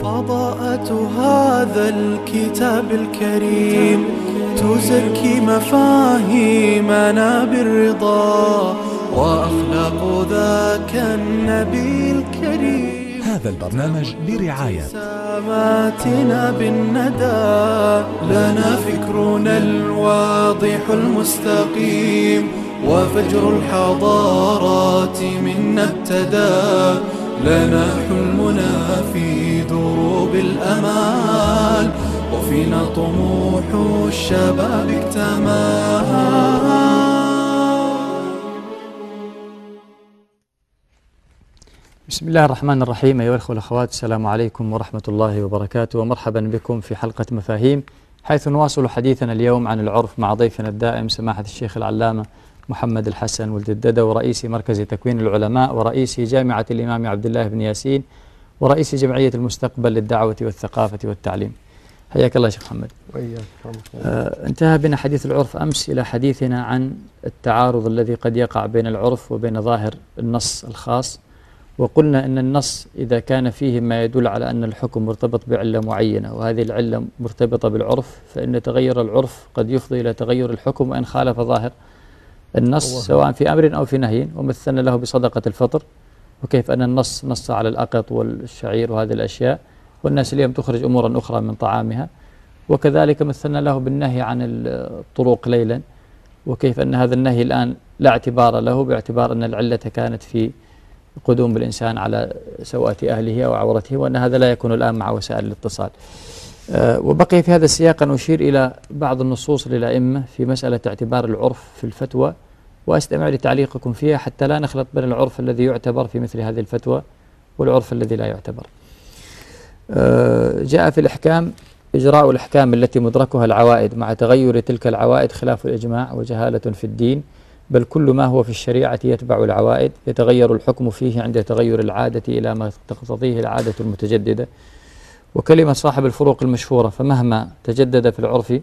فضاءة هذا الكتاب الكريم تزكي مفاهيمنا بالرضا وأخلاق ذاك النبي الكريم. هذا البرنامج برعاية. ساماتنا بالندى لنا فكرنا الواضح المستقيم وفجر الحضارات منا ابتدى لنا حلمنا الأمال وفينا طموح الشباب اكتمال. بسم الله الرحمن الرحيم أيها الأخوة والأخوات السلام عليكم ورحمة الله وبركاته ومرحبا بكم في حلقة مفاهيم. حيث نواصل حديثنا اليوم عن العرف مع ضيفنا الدائم سماحة الشيخ العلامة محمد الحسن ولد الددو رئيس مركز تكوين العلماء ورئيس جامعة الإمام عبد الله بن ياسين ورئيس جمعية المستقبل للدعوة والثقافة والتعليم. حياك الله شيخ محمد. آه، انتهى بنا حديث العرف أمس إلى حديثنا عن التعارض الذي قد يقع بين العرف وبين ظاهر النص الخاص. وقلنا أن النص إذا كان فيه ما يدل على أن الحكم مرتبط بعلة معينة وهذه العلة مرتبطة بالعرف فإن تغير العرف قد يفضي إلى تغير الحكم وإن خالف ظاهر النص سواء في أمر أو في نهي ومثلنا له بصدقة الفطر. وكيف أن النص نص على الأقط والشعير وهذه الأشياء والناس اليوم تخرج أمورا أخرى من طعامها وكذلك مثلنا له بالنهي عن الطروق ليلا وكيف أن هذا النهي الآن لا اعتبار له باعتبار أن العلة كانت في قدوم الإنسان على سوءة أهله أو عورته وأن هذا لا يكون الآن مع وسائل الاتصال. آه، وبقي في هذا السياق أن أشير إلى بعض النصوص للأئمة في مسألة اعتبار العرف في الفتوى وأستمع لتعليقكم فيها حتى لا نخلط بين العرف الذي يعتبر في مثل هذه الفتوى والعرف الذي لا يعتبر. جاء في الإحكام إجراء الأحكام التي مدركها العوائد مع تغير تلك العوائد خلاف الإجماع وجهالة في الدين بل كل ما هو في الشريعة يتبع العوائد يتغير الحكم فيه عند تغير العادة إلى ما تقتضيه العادة المتجددة. وكلمة صاحب الفروق المشهورة فمهما تجدد في العرف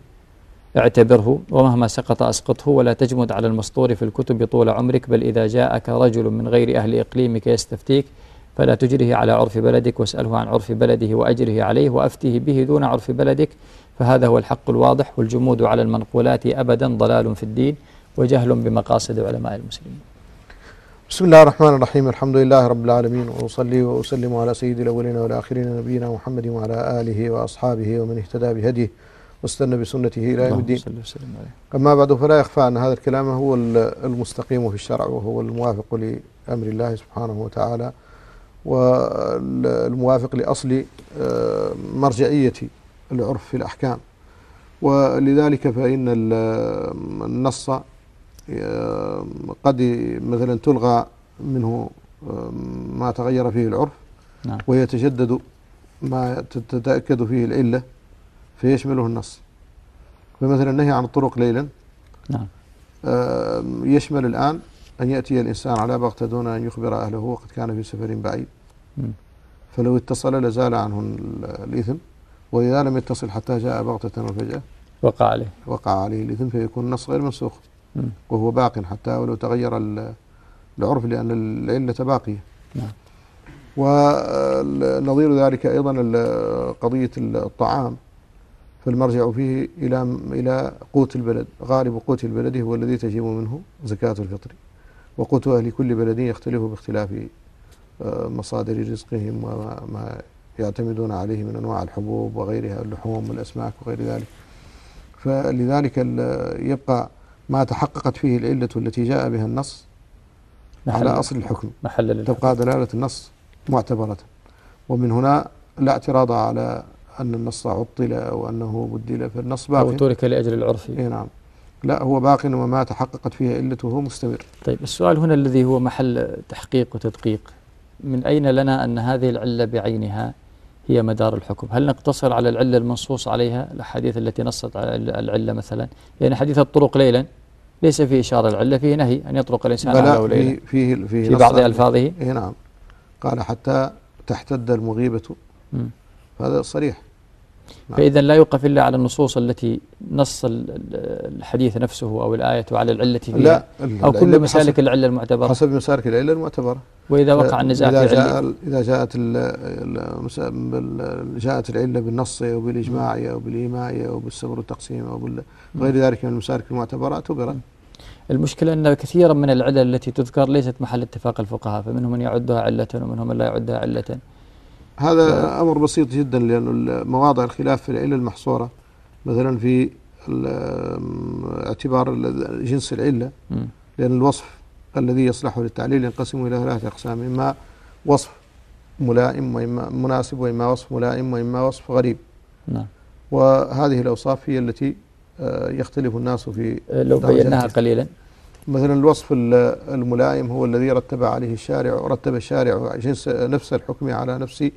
اعتبره ومهما سقط أسقطه ولا تجمد على المسطور في الكتب طول عمرك بل إذا جاءك رجل من غير أهل إقليمك يستفتيك فلا تجره على عرف بلدك واسأله عن عرف بلده وأجره عليه وأفتيه به دون عرف بلدك فهذا هو الحق الواضح والجمود على المنقولات أبدا ضلال في الدين وجهل بمقاصد علماء المسلمين. بسم الله الرحمن الرحيم الحمد لله رب العالمين وأصلي وأسلم على سيد الأولين والآخرين نبينا محمد وعلى آله وأصحابه ومن اهتدى بهديه. واستنى بسنته إلى يوم الدين أما بعد فلا يخفى أن هذا الكلام هو المستقيم في الشرع وهو الموافق لأمر الله سبحانه وتعالى والموافق لأصل آه، مرجعية العرف في الأحكام. ولذلك فإن النص آه، قد مثلا تلغى منه آه، ما تغير فيه العرف نعم. ويتجدد ما تتأكد فيه العلة. فيشمله النص. فمثلا النهي عن الطرق ليلا. نعم. يشمل الآن أن يأتي الإنسان على بغتة دون أن يخبر أهله وقد كان في سفر بعيد. فلو اتصل لزال عنه الإثم وإذا لم يتصل حتى جاء بغتة وفجأة وقع عليه. وقع عليه الإثم فيكون النص غير منسوخ. وهو باق حتى ولو تغير العرف لأن العلة باقية. نعم. ونظير آه، ذلك أيضا قضية الطعام. فالمرجع فيه إلى إلى قوت البلد غالب قوت البلد هو الذي تجيب منه زكاة الفطر. وقوت أهل كل بلد يختلف باختلاف آه، مصادر رزقهم وما يعتمدون عليه من أنواع الحبوب وغيرها اللحوم والأسماك وغير ذلك. فلذلك يبقى ما تحققت فيه العلة التي جاء بها النص على أصل الحكم. محل تبقى دلالة النص معتبرة. ومن هنا لا اعتراض على أن النص عطل أو أنه بدل فالنص باقي أو ترك لأجل العرف. نعم. لا هو باق وما تحققت فيه علته مستمر. طيب السؤال هنا الذي هو محل تحقيق وتدقيق. من أين لنا أن هذه العلة بعينها هي مدار الحكم؟ هل نقتصر على العلة المنصوص عليها؟ الأحاديث التي نصت على العلة مثلا. يعني حديث الطرق ليلا ليس فيه إشارة العلة فيه نهي أن يطرق الإنسان على ليلا فيه, فيه, في بعض ألفاظه. نعم. قال حتى تحتد المغيبة. هذا صريح. نعم. فإذا لا يوقف إلا على النصوص التي نص الحديث نفسه أو الآية على العلة فيها. لا أو كل مسالك العلة المعتبرة. حسب مسالك العلة المعتبرة. وإذا وقع النزاع إذا, جاء إذا جاءت جاءت العلة بالنص أو بالإجماع نعم. أو بالإيماء أو بالسبر والتقسيم أو غير ذلك من المسالك المعتبرة اعتبرت. نعم. المشكلة أن كثيرا من العلل التي تذكر ليست محل اتفاق الفقهاء فمنهم من يعدها علة ومنهم من لا يعدها علة. هذا نعم. أمر بسيط جدا لأن مواضع الخلاف في العلة المحصورة مثلا في اعتبار جنس العلة لأن الوصف الذي يصلح للتعليل ينقسم إلى ثلاثة أقسام إما وصف ملائم وإما مناسب وإما وصف ملائم وإما وصف غريب. نعم. وهذه الأوصاف هي التي آه، يختلف الناس في آه، لو بيناها قليلا. مثلا الوصف الملائم هو الذي رتب عليه الشارع رتب الشارع جنس نفس الحكم على نفس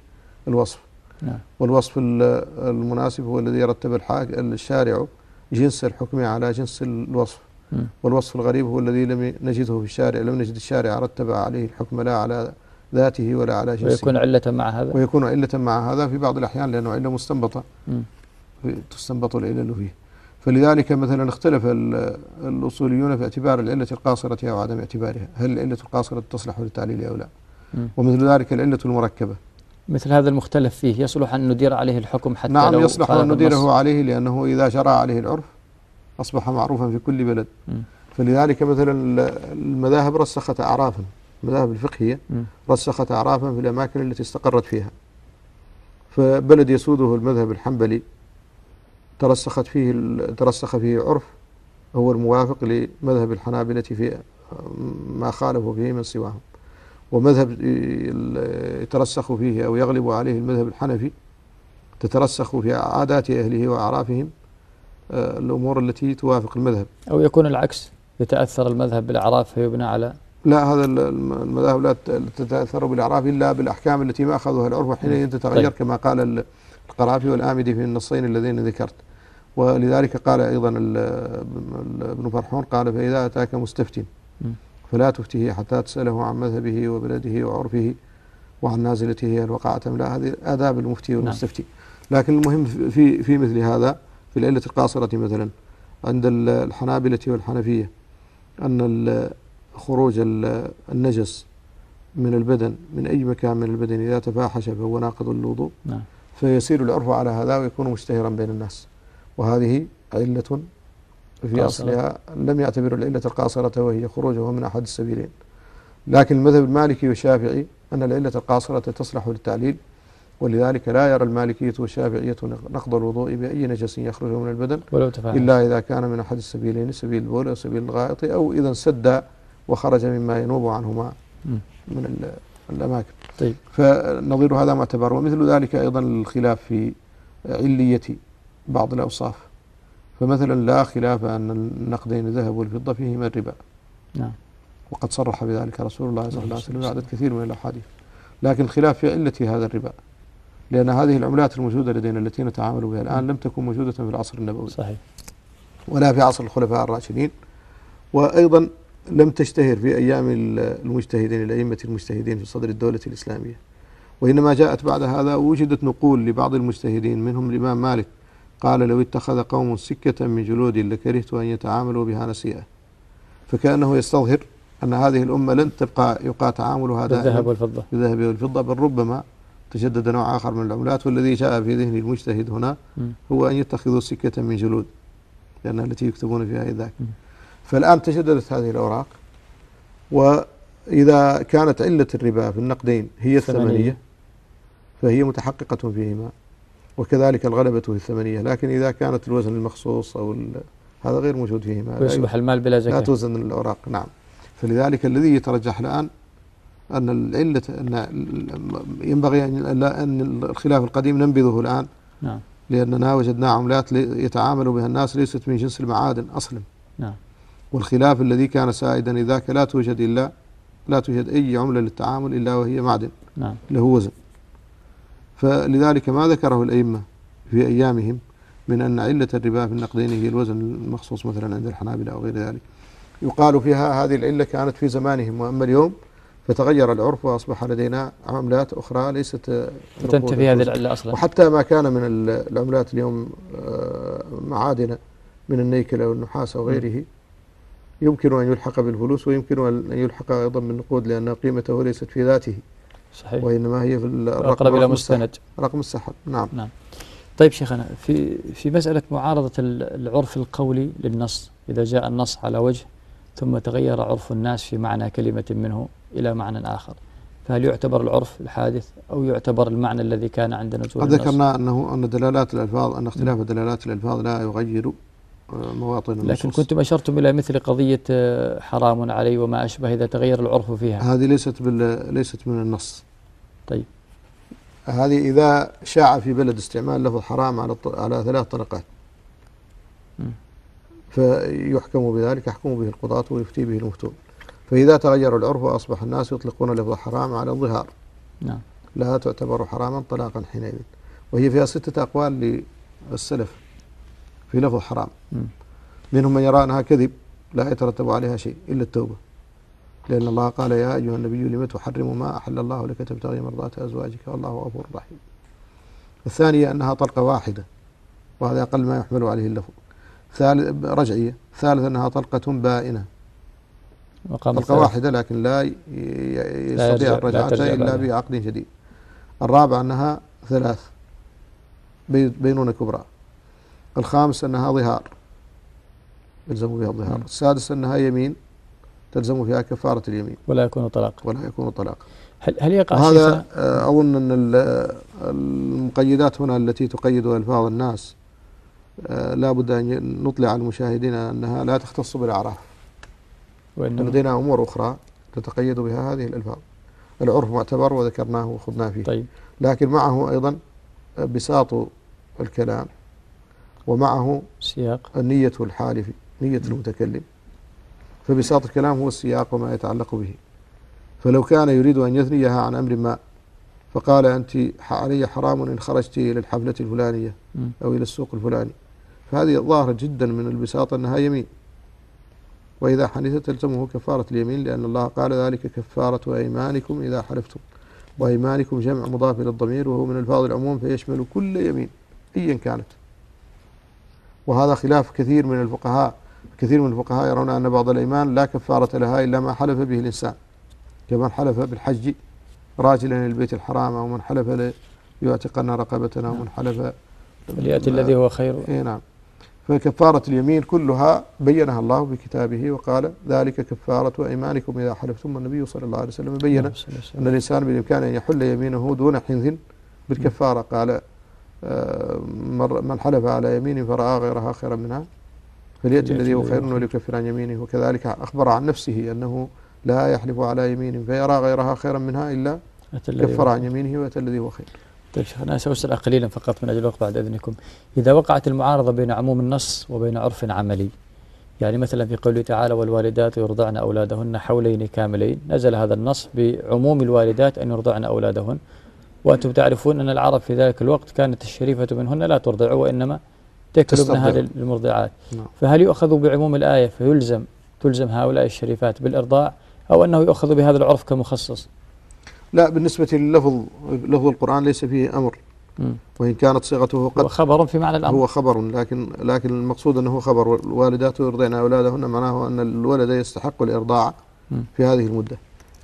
الوصف. نعم. والوصف المناسب هو الذي يرتب الشارع جنس الحكم على جنس الوصف. والوصف الغريب هو الذي لم نجده في الشارع لم نجد الشارع رتب عليه الحكم لا على ذاته ولا على جنسه. ويكون علة مع هذا. ويكون علة مع هذا في بعض الأحيان لأنه علة مستنبطة. تستنبط العلل فيه. فلذلك مثلا اختلف الأصوليون في اعتبار العلة القاصرة أو عدم اعتبارها. هل العلة القاصرة تصلح للتعليل أو لا؟ ومثل ذلك العلة المركبة. مثل هذا المختلف فيه يصلح أن ندير عليه الحكم حتى نعم لو يصلح أن نديره عليه لأنه إذا شرع عليه العرف أصبح معروفا في كل بلد م. فلذلك مثلا المذاهب رسخت أعرافا المذاهب الفقهية م. رسخت أعرافا في الأماكن التي استقرت فيها فبلد يسوده المذهب الحنبلي ترسخت فيه ترسخ فيه عرف هو الموافق لمذهب الحنابلة في ما خالفوا فيه من سواهم ومذهب يترسخ فيه أو يغلب عليه المذهب الحنفي تترسخ في عادات أهله وأعرافهم آه، الأمور التي توافق المذهب. أو يكون العكس يتأثر المذهب بالأعراف فيبنى على. لا هذا المذاهب لا تتأثر بالأعراف إلا بالأحكام التي ما أخذها العرف حينئذ نعم. تتغير طيب. كما قال القرافي والآمدي في النصين اللذين ذكرت. ولذلك قال أيضا ابن فرحون قال فإذا أتاك مستفتن فلا تفتيه حتى تسأله عن مذهبه وبلده وعرفه وعن نازلته هل وقعت أم لا هذه آداب المفتي نعم. والمستفتي نعم. لكن المهم في في مثل هذا في العلة القاصرة مثلا عند الحنابلة والحنفية أن خروج النجس من البدن من أي مكان من البدن إذا تفاحش فهو ناقض الوضوء نعم. فيسير العرف على هذا ويكون مشتهرا بين الناس وهذه علة في أصلها لم يعتبروا العلة القاصرة وهي خروجه من أحد السبيلين. لكن المذهب المالكي والشافعي أن العلة القاصرة تصلح للتعليل ولذلك لا يرى المالكية والشافعية نقض الوضوء بأي نجس يخرج من البدن ولو إلا إذا كان من أحد السبيلين سبيل البول أو سبيل الغائط أو إذا سد وخرج مما ينوب عنهما من الأماكن. طيب. فنظير هذا معتبر ومثل ذلك أيضا الخلاف في علية بعض الأوصاف. فمثلا لا خلاف أن النقدين الذهب والفضة فيهما الربا. نعم. وقد صرح بذلك رسول الله صلى الله عليه وسلم نعم. عدد كثير من الأحاديث. لكن خلاف في علة هذا الربا. لأن هذه العملات الموجودة لدينا التي نتعامل بها الآن لم تكن موجودة في العصر النبوي. صحيح. ولا في عصر الخلفاء الراشدين. وأيضا لم تشتهر في أيام المجتهدين الأئمة المجتهدين في صدر الدولة الإسلامية. وإنما جاءت بعد هذا وجدت نقول لبعض المجتهدين منهم الإمام مالك قال لو اتخذ قوم سكة من جلود لكرهت أن يتعاملوا بها نسيئة. فكأنه يستظهر أن هذه الأمة لن تبقى يقع تعاملها بالذهب والفضة. بالذهب والفضة بل ربما تجدد نوع آخر من العملات والذي جاء في ذهن المجتهد هنا هو أن يتخذوا سكة من جلود لأنها التي يكتبون فيها ذاك فالآن تجددت هذه الأوراق وإذا كانت علة الربا في النقدين هي الثمنية. فهي متحققة فيهما. وكذلك الغلبة في الثمنية. لكن إذا كانت الوزن المخصوص أو هذا غير موجود فيهما ويصبح المال بلا زكاة. لا توزن الأوراق. نعم. فلذلك الذي يترجح الآن أن العلة أن ينبغي أن الخلاف القديم ننبذه الآن. نعم. لأننا وجدنا عملات يتعامل بها الناس ليست من جنس المعادن أصلا. نعم. والخلاف الذي كان سائدا إذاك لا توجد إلا لا توجد أي عملة للتعامل إلا وهي معدن. نعم. له وزن. فلذلك ما ذكره الأئمة في أيامهم من أن علة الربا في النقدين هي الوزن المخصوص مثلا عند الحنابلة أو غير ذلك. يقال فيها هذه العلة كانت في زمانهم وأما اليوم فتغير العرف وأصبح لدينا عملات أخرى ليست تنتفي هذه العلة أصلا. وحتى ما كان من العملات اليوم آه، معادن من النيكل أو النحاس أو غيره. يمكن أن يلحق بالفلوس ويمكن أن يلحق أيضا بالنقود لأن قيمته ليست في ذاته. صحيح. وإنما هي في الرقم إلى مستند. رقم السحر نعم. نعم. طيب شيخنا في في مسألة معارضة العرف القولي للنص إذا جاء النص على وجه ثم تغير عرف الناس في معنى كلمة منه إلى معنى آخر فهل يعتبر العرف الحادث أو يعتبر المعنى الذي كان عند نزول النص؟ ذكرنا أنه أن دلالات الألفاظ أن اختلاف دلالات الألفاظ لا يغير مواطن لكن كنتم أشرتم إلى مثل قضية آه، حرام علي وما أشبه إذا تغير العرف فيها. هذه ليست بال... ليست من النص. طيب. هذه إذا شاع في بلد استعمال لفظ حرام على على ثلاث طرقات. فيحكم بذلك يحكم به القضاة ويفتي به المفتون. فإذا تغير العرف أصبح الناس يطلقون لفظ حرام على الظهار. نعم. لا تعتبر حراما طلاقا حينئذ. وهي فيها ستة أقوال للسلف. في لفظ حرام منهم من يرى أنها كذب لا يترتب عليها شيء إلا التوبة. لأن الله قال يا أيها النبي لم تحرم ما أحل الله لك تبتغي مرضات أزواجك؟ والله غفور رحيم. الثانية أنها طلقة واحدة وهذا أقل ما يحمل عليه اللفظ. ثالث رجعية. ثالث أنها طلقة بائنة. طلقة واحدة لكن لا يستطيع الرجعة إلا بعقد شديد. الرابع أنها ثلاث بينونة كبرى. الخامس أنها ظهار. يلزم بها الظهار. نعم. السادس أنها يمين تلزم فيها كفارة اليمين. ولا يكون طلاق. ولا يكون طلاق. هل هل يقع هذا آه، أظن أن المقيدات هنا التي تقيدها ألفاظ الناس آه، لا بد أن نطلع المشاهدين أنها لا تختص بالأعراف. وإنما لدينا أمور أخرى تتقيد بها هذه الألفاظ. العرف معتبر وذكرناه وخضناه فيه. طيب. لكن معه أيضا بساط الكلام. ومعه سياق. نية الحالف نية المتكلم. فبساط الكلام هو السياق وما يتعلق به. فلو كان يريد أن يثنيها عن أمر ما فقال أنت علي حرام إن خرجت إلى الحفلة الفلانية أو إلى السوق الفلاني. فهذه ظاهرة جدا من البساطة أنها يمين. وإذا حنثت تلزمه كفارة اليمين لأن الله قال ذلك كفارة أيمانكم إذا حلفتم. وأيمانكم جمع مضاف إلى الضمير وهو من الفاظ العموم فيشمل كل يمين أيا كانت. وهذا خلاف كثير من الفقهاء. كثير من الفقهاء يرون أن بعض الأيمان لا كفارة لها إلا ما حلف به الإنسان. كمن حلف بالحج راجلا للبيت الحرام أو من حلف ليعتقن رقبتنا أو من حلف فليأتي الذي هو خير. إيه نعم. فكفارة اليمين كلها بينها الله في كتابه وقال ذلك كفارة أيمانكم إذا حلفتم. النبي صلى الله عليه وسلم بين نعم، أن الإنسان بالإمكان أن يحل يمينه دون حنث بالكفارة. قال من حلف على يمين فرأى غيرها خيرا منها فليأتي الذي هو خير وليكفر عن يمينه وكذلك أخبر عن نفسه أنه لا يحلف على يمين فيرى غيرها خيرا منها إلا كفر عن يمينه وأتى الذي هو خير. طيب شيخنا سأسأل قليلا فقط من أجل الوقت بعد إذنكم. إذا وقعت المعارضة بين عموم النص وبين عرف عملي يعني مثلا في قوله تعالى والوالدات يرضعن أولادهن حولين كاملين نزل هذا النص بعموم الوالدات أن يرضعن أولادهن. وأنتم تعرفون أن العرب في ذلك الوقت كانت الشريفة منهن لا ترضع وإنما تكلبنها للمرضعات نعم. فهل يؤخذ بعموم الآية فيلزم تلزم هؤلاء الشريفات بالإرضاع أو أنه يؤخذ بهذا العرف كمخصص؟ لا بالنسبة للفظ لفظ القرآن ليس فيه أمر. وإن كانت صيغته قد هو خبر في معنى الأمر. هو خبر لكن لكن المقصود أنه خبر. والوالدات يرضعن أولادهن معناه أن الولد يستحق الإرضاع في هذه المدة.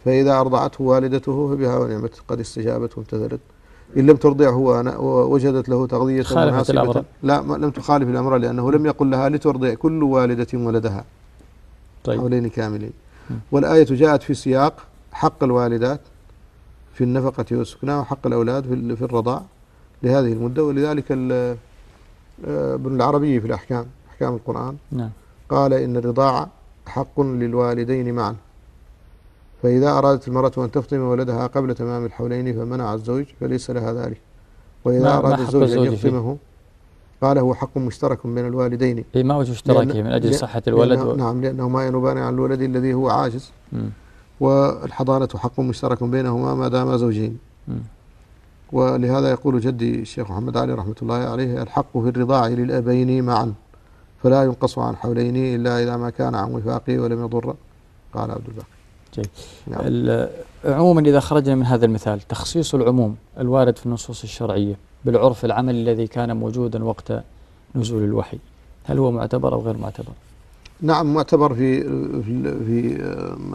فإذا أرضعته والدته فبها ونعمت قد استجابت وامتثلت. إن لم ترضعه وجدت له تغذية مناسبة. لا لم تخالف الأمر لأنه لم يقل لها لترضع كل والدة ولدها. طيب. حولين كاملين. والآية جاءت في سياق حق الوالدات في النفقة والسكناء وحق الأولاد في الرضاع لهذه المدة ولذلك آه، ابن العربي في الأحكام أحكام القرآن نعم. قال إن الرضاعة حق للوالدين معا. فإذا أرادت المرأة أن تفطم ولدها قبل تمام الحولين فمنع الزوج فليس لها ذلك وإذا نعم، أراد الزوج أن يفطمه قال هو حق مشترك بين الوالدين اي ما وجه اشتراكه من أجل صحة الولد لأنه و... نعم لأنهما ينوبان عن الولد الذي هو عاجز والحضانة حق مشترك بينهما ما داما زوجين. ولهذا يقول جدي الشيخ محمد علي رحمة الله عليه الحق في الرضاع للأبين معا فلا ينقص عن حولين إلا إذا ما كان عن وفاقه ولم يضر. قال عبد الباقي. جيد نعم. عموما إذا خرجنا من هذا المثال تخصيص العموم الوارد في النصوص الشرعية بالعرف العملي الذي كان موجودا وقت نزول الوحي. هل هو معتبر أو غير معتبر؟ نعم معتبر في في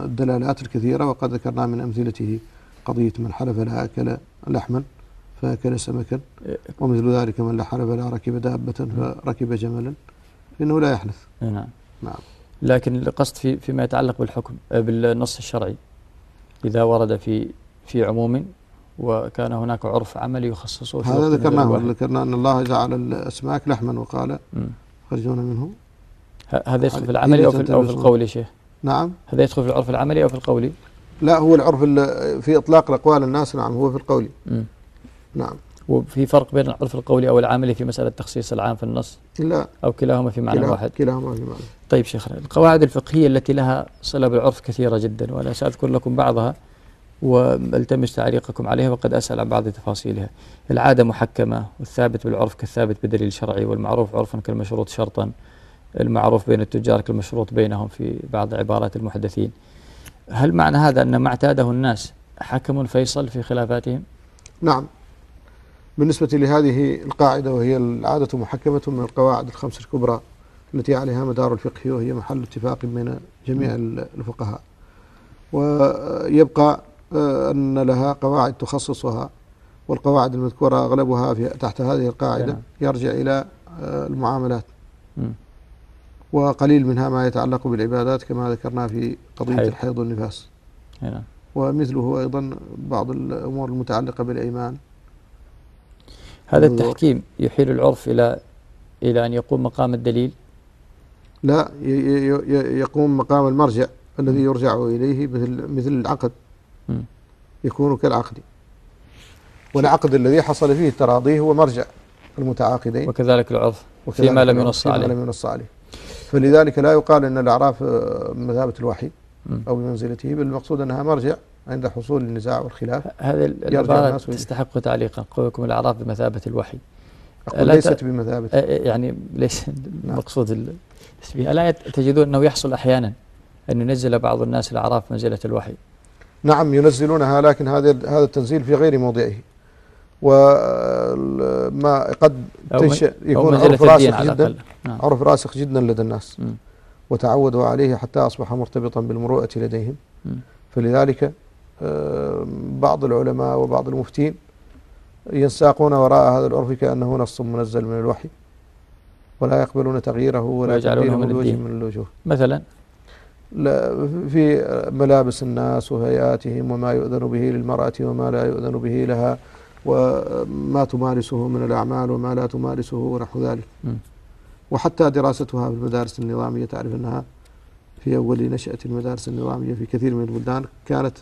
الدلالات الكثيرة وقد ذكرنا من أمثلته قضية من حلف لا أكل لحما فأكل سمكا إيه. ومثل ذلك من لا حلف لا ركب دابة نعم. فركب جملا فإنه لا يحلف. نعم. نعم. لكن القصد في فيما يتعلق بالحكم آه، بالنص الشرعي. إذا ورد في في عموم وكان هناك عرف عملي يخصصه هذا ذكرناه ذكرنا أن الله جعل الأسماك لحما وقال خرجون منه. هذا يدخل في العملي أو في, أو في القولي شيخ؟ نعم. هذا يدخل في العرف العملي أو في القولي لا هو العرف في إطلاق الأقوال الناس نعم هو في القولي م. نعم. وفي فرق بين العرف القولي أو العملي في مسألة تخصيص العام في النص؟ لا. أو كلاهما في معنى كلا واحد؟ كلاهما في معنى. طيب شيخنا القواعد الفقهية التي لها صلة بالعرف كثيرة جدا وأنا سأذكر لكم بعضها وألتمس تعليقكم عليها وقد أسأل عن بعض تفاصيلها. العادة محكمة والثابت بالعرف كالثابت بدليل شرعي والمعروف عرفا كالمشروط شرطا. المعروف بين التجار كالمشروط بينهم في بعض عبارات المحدثين. هل معنى هذا أن ما اعتاده الناس حكم فيصل في خلافاتهم؟ نعم. بالنسبة لهذه القاعدة وهي العادة محكمة من القواعد الخمس الكبرى التي عليها مدار الفقه وهي محل اتفاق بين جميع نعم. الفقهاء. ويبقى آه، أن لها قواعد تخصصها والقواعد المذكورة أغلبها في تحت هذه القاعدة نعم. يرجع إلى آه، المعاملات. وقليل منها ما يتعلق بالعبادات كما ذكرنا في قضية الحيض والنفاس. نعم. ومثله أيضا بعض الأمور المتعلقة بالأيمان. هذا التحكيم يحيل العرف إلى إلى أن يقوم مقام الدليل. لا يقوم مقام المرجع الذي يرجع إليه مثل مثل العقد. يكون كالعقد. والعقد الذي حصل فيه التراضي هو مرجع المتعاقدين. وكذلك العرف فيما لم ينص عليه. لم ينص عليه. فلذلك لا يقال أن الأعراف آه، بمثابة الوحي أو بمنزلته بل المقصود أنها مرجع عند حصول النزاع والخلاف. هذه العبارة تستحق تعليقا قولكم الأعراف بمثابة الوحي. أقول ليست بمثابة يعني ليس نعم. المقصود التشبيه ألا تجدون أنه يحصل أحيانا أن ينزل بعض الناس الأعراف منزلة الوحي. نعم ينزلونها لكن هذا هذا التنزيل في غير موضعه. وما آه، قد تنشأ يكون عرف راسخ جدا. نعم. عرف راسخ جدا لدى الناس. م. وتعودوا عليه حتى أصبح مرتبطا بالمروءة لديهم. م. فلذلك آه، بعض العلماء وبعض المفتين ينساقون وراء هذا العرف كأنه نص منزل من الوحي ولا يقبلون تغييره ولا يجعلونه من وجه من الوجوه. مثلا؟ في ملابس الناس وهيئاتهم وما يؤذن به للمرأة وما لا يؤذن به لها وما تمارسه من الأعمال وما لا تمارسه ونحو ذلك. وحتى دراستها في المدارس النظامية تعرف أنها في أول نشأة المدارس النظامية في كثير من البلدان كانت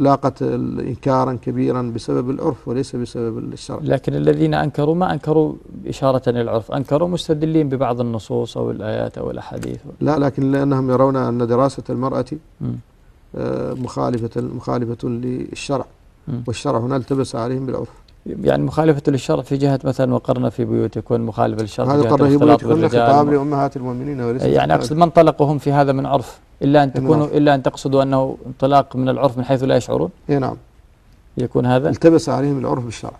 لاقت إنكارا كبيرا بسبب العرف وليس بسبب الشرع لكن الذين أنكروا ما أنكروا إشارة إلى العرف أنكروا مستدلين ببعض النصوص أو الآيات أو الأحاديث. لا لكن لأنهم يرون أن دراسة المرأة آه، مخالفة مخالفة للشرع. والشرع هنا التبس عليهم بالعرف. يعني مخالفة للشرع في جهة مثلا وقرنا في بيوتكن مخالفة للشرع هذا قرنا في بيوتكن خطاب لأمهات المؤمنين وليس يعني أقصد من طلقهم في هذا من عرف إلا أن تكونوا إلا أن تقصدوا أنه انطلاق من العرف من حيث لا يشعرون؟ إيه نعم. يكون هذا؟ التبس عليهم العرف بالشرع.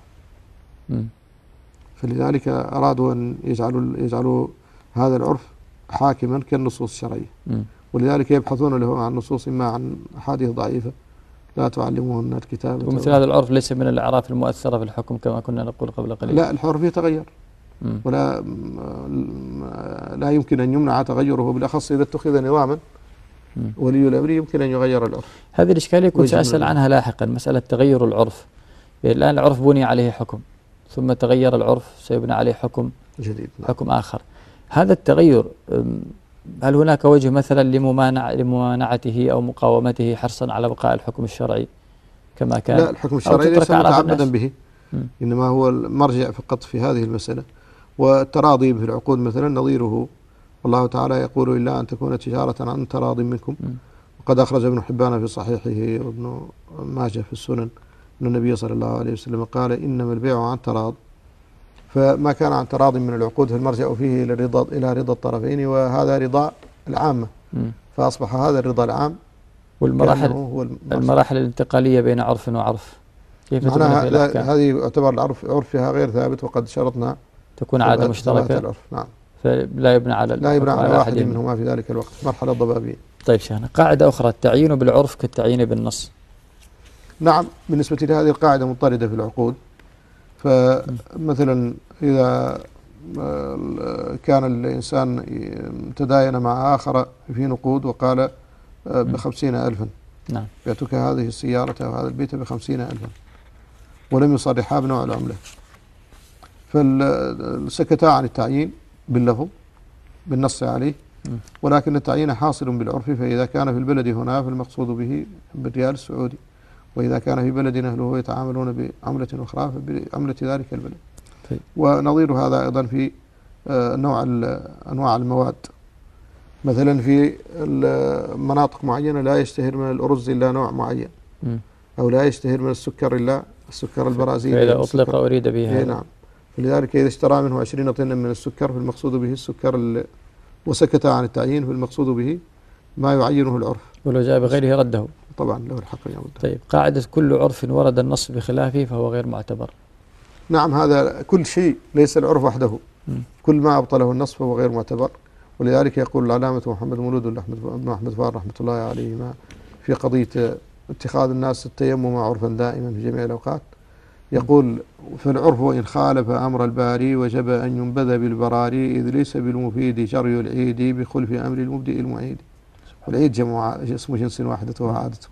فلذلك أرادوا أن يجعلوا يجعلوا هذا العرف حاكما كالنصوص الشرعية. ولذلك يبحثون له عن نصوص إما عن أحاديث ضعيفة لا تعلمهن الكتاب. ومثل هذا العرف ليس من الأعراف المؤثرة في الحكم كما كنا نقول قبل قليل. لا الحرف يتغير. ولا لا يمكن أن يمنع تغيره بالأخص إذا اتخذ نظاما. ولي الأمر يمكن أن يغير العرف. هذه الإشكالية كنت سأسأل عنها لاحقا مسألة تغير العرف. إيه، الآن العرف بني عليه حكم ثم تغير العرف سيبنى عليه حكم جديد. نعم. حكم آخر. هذا التغير هل هناك وجه مثلا لممانع لممانعته أو مقاومته حرصا على بقاء الحكم الشرعي كما كان؟ لا الحكم الشرعي ليس متعبدا به. إنما هو المرجع فقط في هذه المسألة والتراضي في العقود. مثلا نظيره والله تعالى يقول إلا أن تكون تجارة عن تراض منكم. وقد أخرج ابن حبان في صحيحه وابن ماجه في السنن أن النبي صلى الله عليه وسلم قال إنما البيع عن تراض. فما كان عن تراض من العقود فالمرجع فيه إلى رضا إلى رضا الطرفين وهذا رضا العامة. فأصبح هذا الرضا العام والمراحل هو المراحل الانتقالية بين عرف وعرف. كيف معناها هذه يعتبر العرف عرفها غير ثابت وقد شرطنا تكون عادة مشتركة. العرف. نعم. فلا يبنى على لا يبنى على, على واحد منهما في ذلك الوقت. مرحلة ضبابية طيب شيخنا قاعدة أخرى التعيين بالعرف كالتعيين بالنص. نعم بالنسبة لهذه القاعدة مضطردة في العقود. فمثلا إذا آه، كان الإنسان تداين مع آخر في نقود وقال آه، بخمسين ألفا. نعم. بعتك هذه السيارة أو هذا البيت بخمسين ألفا. ولم يصرحا بنوع العملة. فسكتا عن التعيين باللفظ بالنص عليه. ولكن التعيين حاصل بالعرف فإذا كان في البلد هنا فالمقصود به بالريال السعودي. وإذا كان في بلد أهله يتعاملون بعملة أخرى بعملة ذلك البلد. طيب. ونظير هذا أيضا في آه، نوع أنواع المواد. مثلا في المناطق معينة لا يشتهر من الأرز إلا نوع معين. أو لا يشتهر من السكر إلا السكر البرازيلي. إذا أطلق أريد به إيه، نعم. فلذلك إذا اشترى منه 20 طنا من السكر فالمقصود به السكر وسكت عن التعيين فالمقصود به ما يعينه العرف. ولو جاء بغيره رده. طبعا له الحق ان يرد طيب قاعدة كل عرف ورد النص بخلافه فهو غير معتبر. نعم هذا كل شيء ليس العرف وحده. كل ما أبطله النص فهو غير معتبر. ولذلك يقول العلامة محمد مولود بن أحمد فار رحمة الله عليهما في قضية اتخاذ الناس التيمم عرفا دائما في جميع الأوقات يقول فالعرف وإن خالف أمر الباري وجب أن ينبذ بالبراري إذ ليس بالمفيد جري العيد بخلف أمر المبدئ المعيد. والعيد جمع اسم جنس واحدة وعادته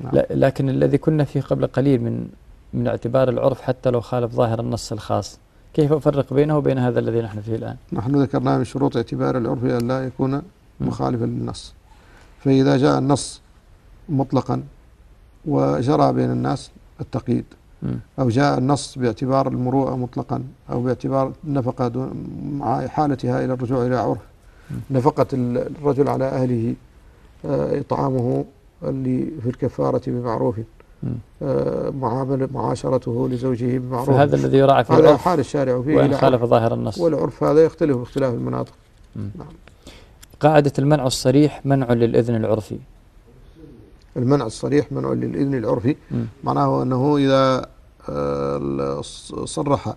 نعم. لكن الذي كنا فيه قبل قليل من من اعتبار العرف حتى لو خالف ظاهر النص الخاص. كيف أفرق بينه وبين هذا الذي نحن فيه الآن؟ نحن ذكرنا من شروط اعتبار العرف أن لا يكون مخالفا للنص. فإذا جاء النص مطلقا وجرى بين الناس التقييد. أو جاء النص باعتبار المروءة مطلقا أو باعتبار النفقة مع إحالتها إلى الرجوع إلى عرف. نفقة الرجل على أهله آه، إطعامه اللي في الكفارة بمعروف آه، معامل معاشرته لزوجه بمعروف. فهذا الذي يراعى في هذا حال الشارع فيه وإن خالف ظاهر النص. والعرف هذا يختلف باختلاف المناطق. نعم. قاعدة المنع الصريح منع للإذن العرفي. المنع الصريح منع للإذن العرفي. م. معناه أنه إذا آه، صرح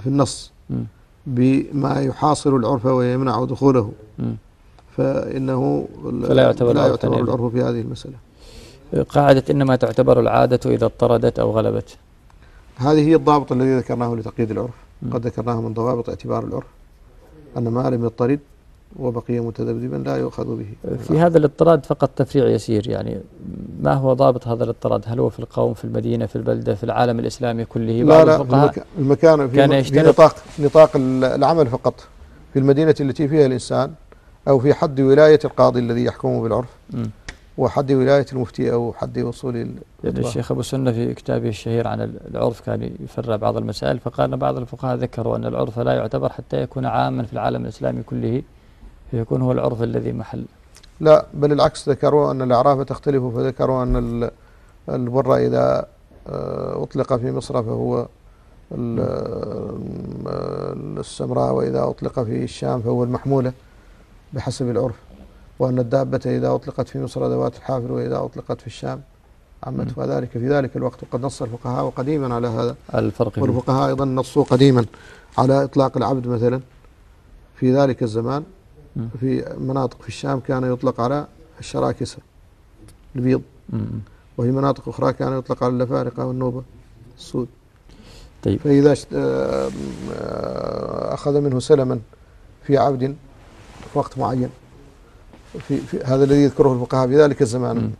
في النص م. بما يحاصر العرف ويمنع دخوله. فإنه فلا يعتبر, لا يعتبر يعني. العرف, في هذه المسألة. قاعدة إنما تعتبر العادة إذا اضطردت أو غلبت. هذه هي الضابط الذي ذكرناه لتقييد العرف. قد ذكرناه من ضوابط اعتبار العرف. أن ما لم يضطرد وبقي متذبذبا لا يؤخذ به. في هذا الاضطراد فقط تفريع يسير يعني ما هو ضابط هذا الاضطراد؟ هل هو في القوم في المدينة في البلدة في العالم الإسلامي كله؟ لا لا المكان في, كان في نطاق, نطاق العمل فقط. في المدينة التي فيها الإنسان أو في حد ولاية القاضي الذي يحكمه بالعرف م. وحد ولاية المفتي أو حد وصول يعني الشيخ أبو سنة في كتابه الشهير عن العرف كان يفرع بعض المسائل فقال بعض الفقهاء ذكروا أن العرف لا يعتبر حتى يكون عاما في العالم الإسلامي كله. يكون هو العرف الذي محل. لا بل العكس ذكروا أن الأعراف تختلف فذكروا أن البر إذا آه، أطلق في مصر فهو آه، السمراء وإذا أطلق في الشام فهو المحمولة بحسب العرف. وأن الدابة إذا أطلقت في مصر ذوات الحافر وإذا أطلقت في الشام عمت. ذلك في ذلك الوقت. وقد نص الفقهاء قديما على هذا. الفرق والفقهاء أيضا نصوا قديما على إطلاق العبد مثلا في ذلك الزمان. في مناطق في الشام كان يطلق على الشراكسة البيض. وفي مناطق أخرى كان يطلق على اللفارقة والنوبة السود. طيب. فإذا آه، أخذ منه سلما في عبد في وقت معين. في, في هذا الذي يذكره الفقهاء في ذلك الزمان. م.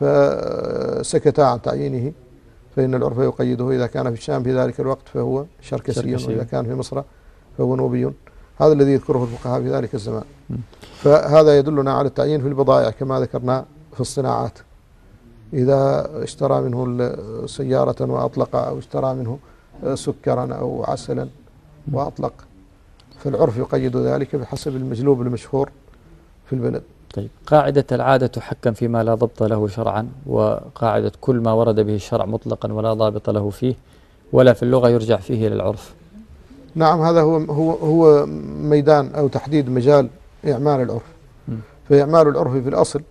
فسكت عن تعيينه فإن العرف يقيده. إذا كان في الشام في ذلك الوقت فهو شركسي, شركسي. وإذا كان في مصر فهو نوبي. هذا الذي يذكره الفقهاء في ذلك الزمان. فهذا يدلنا على التعيين في البضائع كما ذكرنا في الصناعات. إذا اشترى منه سيارة وأطلق أو اشترى منه آه، سكرا أو عسلا وأطلق. فالعرف يقيد ذلك بحسب المجلوب المشهور في البلد. طيب قاعدة العادة تحكم فيما لا ضبط له شرعا وقاعدة كل ما ورد به الشرع مطلقا ولا ضابط له فيه ولا في اللغة يرجع فيه إلى العرف. نعم هذا هو هو هو ميدان أو تحديد مجال إعمال العرف. فإعمال العرف في الأصل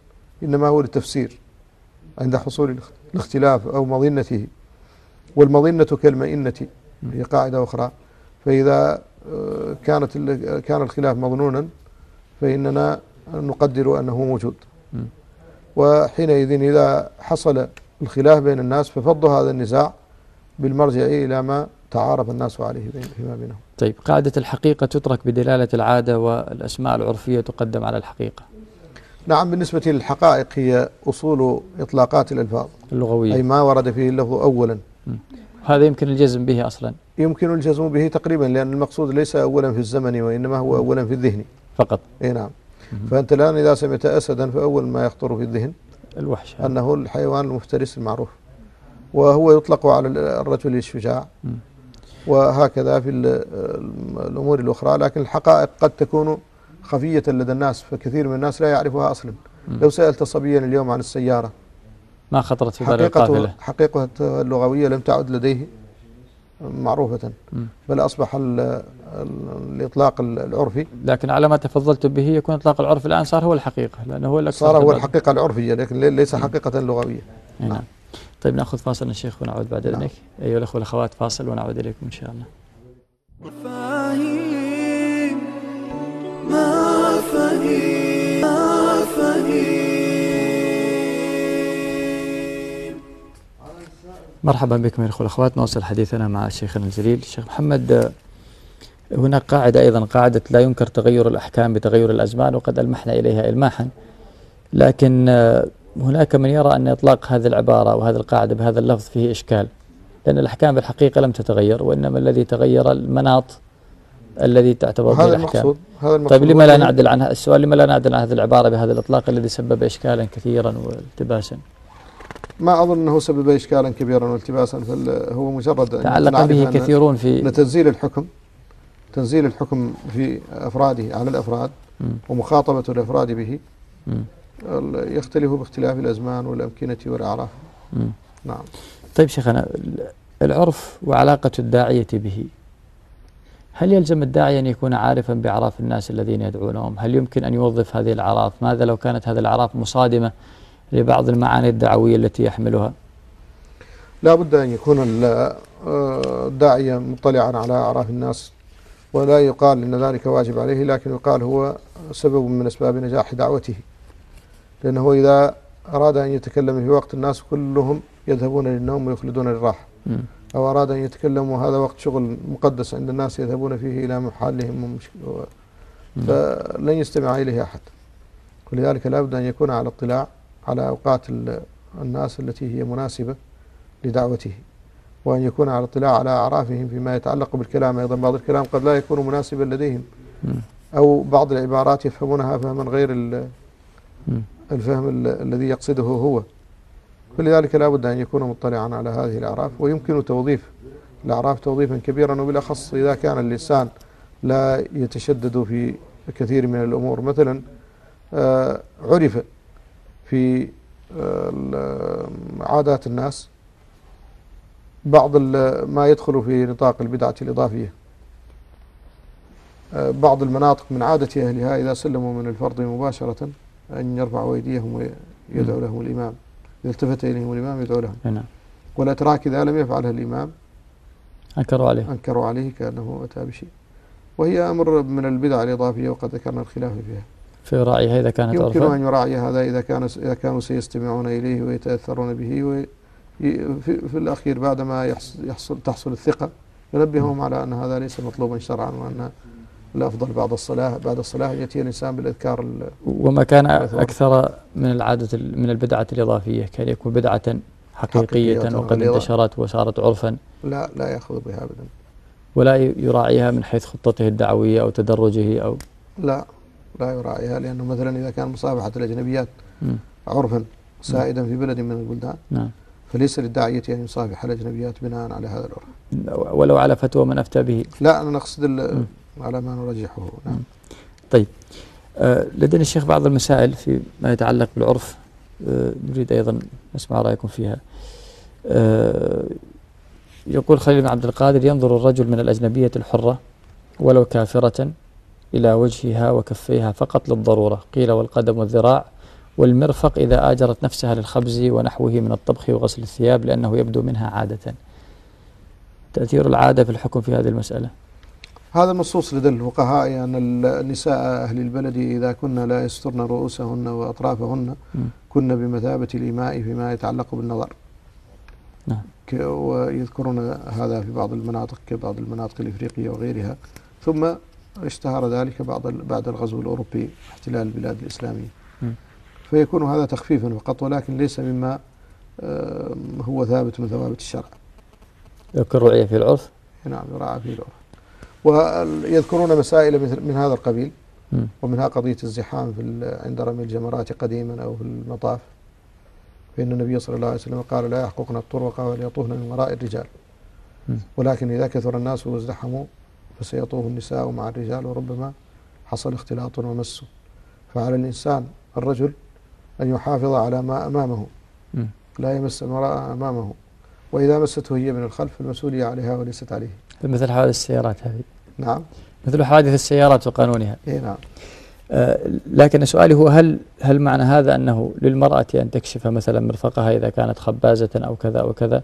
إنما هو للتفسير عند حصول الاختلاف أو مظنته والمظنة كالمئنة هي قاعدة أخرى. فإذا آه، كانت كان الخلاف مظنونا فإننا نقدر أنه موجود. وحينئذ إذا حصل الخلاف بين الناس ففض هذا النزاع بالمرجع إلى ما تعارف الناس عليه فيما بينهم. طيب قاعدة الحقيقة تترك بدلالة العادة والأسماء العرفية تقدم على الحقيقة. نعم بالنسبة للحقائق هي أصول إطلاقات الألفاظ. اللغوية. أي ما ورد فيه اللفظ أولا. هذا يمكن الجزم به أصلا. يمكن الجزم به تقريبا لأن المقصود ليس أولا في الزمن وإنما هو أولا في الذهن. فقط. أي نعم. فأنت الآن إذا سمعت أسدا فأول ما يخطر في الذهن الوحش. أنه الحيوان المفترس المعروف وهو يطلق على الرجل الشجاع. وهكذا في الأمور الأخرى لكن الحقائق قد تكون خفية لدى الناس فكثير من الناس لا يعرفها أصلا. لو سألت صبيا اليوم عن السيارة ما خطرت في بال القافلة حقيقة اللغوية لم تعد لديه معروفة بل أصبح الإطلاق العرفي. لكن على ما تفضلت به يكون إطلاق العرف الآن صار هو الحقيقة لأنه هو صار هو الحقيقة العرفية لكن ليس حقيقة لغوية. نعم. طيب ناخذ فاصل يا شيخ ونعود بعد إذنك. نعم. أيها الأخوة والاخوات فاصل ونعود إليكم إن شاء الله. مفاهيم مفاهيم مفاهيم مرحبا بكم يا أخوة الأخوات. نواصل حديثنا مع شيخنا الجليل. الشيخ محمد آه، هناك قاعدة أيضا قاعدة لا ينكر تغير الأحكام بتغير الأزمان وقد ألمحنا إليها إلماحا. لكن آه، هناك من يرى أن إطلاق هذه العبارة وهذه القاعدة بهذا اللفظ فيه إشكال لأن الأحكام في الحقيقة لم تتغير وإنما الذي تغير المناط الذي تعتبر به الأحكام المقصود. هذا المقصود طيب لما لا نعدل عن السؤال لما لا نعدل عن هذه العبارة بهذا الإطلاق الذي سبب إشكالا كثيرا والتباسا ما أظن أنه سبب إشكالا كبيرا والتباسا هو مجرد تعلق به كثيرون في لتنزيل الحكم تنزيل الحكم في أفراده على الأفراد م. ومخاطبة الأفراد به م. يختلف باختلاف الأزمان والأمكنة والأعراف. نعم. طيب شيخنا العرف وعلاقة الداعية به. هل يلزم الداعي أن يكون عارفا بأعراف الناس الذين يدعونهم؟ هل يمكن أن يوظف هذه الأعراف؟ ماذا لو كانت هذه الأعراف مصادمة لبعض المعاني الدعوية التي يحملها؟ لا بد أن يكون الداعية آه، مطلعا على أعراف الناس ولا يقال أن ذلك واجب عليه لكن يقال هو سبب من أسباب نجاح دعوته. لأنه إذا أراد أن يتكلم في وقت الناس كلهم يذهبون للنوم ويخلدون للراحة. أو أراد أن يتكلم وهذا وقت شغل مقدس عند الناس يذهبون فيه إلى محلهم فلن يستمع إليه أحد. ولذلك لابد أن يكون على اطلاع على أوقات الناس التي هي مناسبة لدعوته. وأن يكون على اطلاع على أعرافهم فيما يتعلق بالكلام أيضا. بعض الكلام قد لا يكون مناسبا لديهم. أو بعض العبارات يفهمونها فهما غير الفهم الذي يقصده هو. فلذلك لا بد أن يكون مطلعا على هذه الأعراف ويمكن توظيف الأعراف توظيفا كبيرا وبالأخص إذا كان اللسان لا يتشدد في كثير من الأمور. مثلا آه، عرف في آه، عادات الناس بعض ما يدخل في نطاق البدعة الإضافية. آه، بعض المناطق من عادة أهلها إذا سلموا من الفرض مباشرة أن يرفعوا أيديهم ويدعو لهم الإمام يلتفت إليهم الإمام يدعو لهم. نعم. والأتراك إذا لم يفعلها الإمام أنكروا عليه. أنكروا عليه كأنه أتى بشيء. وهي أمر من البدع الإضافية وقد ذكرنا الخلاف فيها. في راعيها إذا كانت يمكن أن يراعي هذا إذا كان إذا كانوا سيستمعون إليه ويتأثرون به وفي في, في الأخير بعدما يحصل, يحصل تحصل الثقة ينبههم على أن هذا ليس مطلوبا شرعا وأن الأفضل بعد الصلاة بعد الصلاة يأتي الإنسان بالأذكار وما كان أكثر من العادة من البدعة الإضافية كان يكون بدعة حقيقية, حقيقية وقد انتشرت وصارت عرفا. لا لا يأخذ بها أبدا. ولا يراعيها من حيث خطته الدعوية أو تدرجه أو لا لا يراعيها لأنه مثلا إذا كان مصافحة الأجنبيات عرفا سائدا في بلد من البلدان نعم. فليس للداعية أن يصافح الأجنبيات بناء على هذا العرف. ولو على فتوى من أفتى به. لا أنا أقصد على ما نرجحه نعم. طيب. آه، لدينا الشيخ بعض المسائل في ما يتعلق بالعرف. آه، نريد أيضا نسمع رأيكم فيها. آه، يقول خليل بن عبد القادر ينظر الرجل من الأجنبية الحرة ولو كافرة إلى وجهها وكفيها فقط للضرورة. قيل والقدم والذراع والمرفق إذا آجرت نفسها للخبز ونحوه من الطبخ وغسل الثياب لأنه يبدو منها عادة. تأثير العادة في الحكم في هذه المسألة؟ هذا النصوص لدى الفقهاء أن يعني النساء أهل البلد إذا كنا لا يسترن رؤوسهن وأطرافهن كنا بمثابة الإماء فيما يتعلق بالنظر. نعم. ويذكرون هذا في بعض المناطق كبعض المناطق الإفريقية وغيرها. ثم اشتهر ذلك بعض بعد الغزو الأوروبي احتلال البلاد الإسلامية. فيكون هذا تخفيفا فقط ولكن ليس مما هو ثابت من ثوابت الشرع. يكون رعية في العرف؟ نعم يراعى في العرف. ويذكرون مسائل مثل من هذا القبيل. ومنها قضية الزحام في عند رمي الجمرات قديما أو في المطاف. فإن النبي صلى الله عليه وسلم قال لا يحققن الطرق وليطوفن من وراء الرجال. ولكن إذا كثر الناس وازدحموا فسيطوف النساء مع الرجال وربما حصل اختلاط ومس. فعلى الإنسان الرجل أن يحافظ على ما أمامه. لا يمس المرأة أمامه. وإذا مسته هي من الخلف المسؤولية عليها وليست عليه. مثل حوالي السيارات هذه. نعم. مثل حوادث السيارات وقانونها إيه نعم. آه لكن سؤالي هو هل هل معنى هذا أنه للمرأة أن تكشف مثلا مرفقها إذا كانت خبازة أو كذا أو كذا؟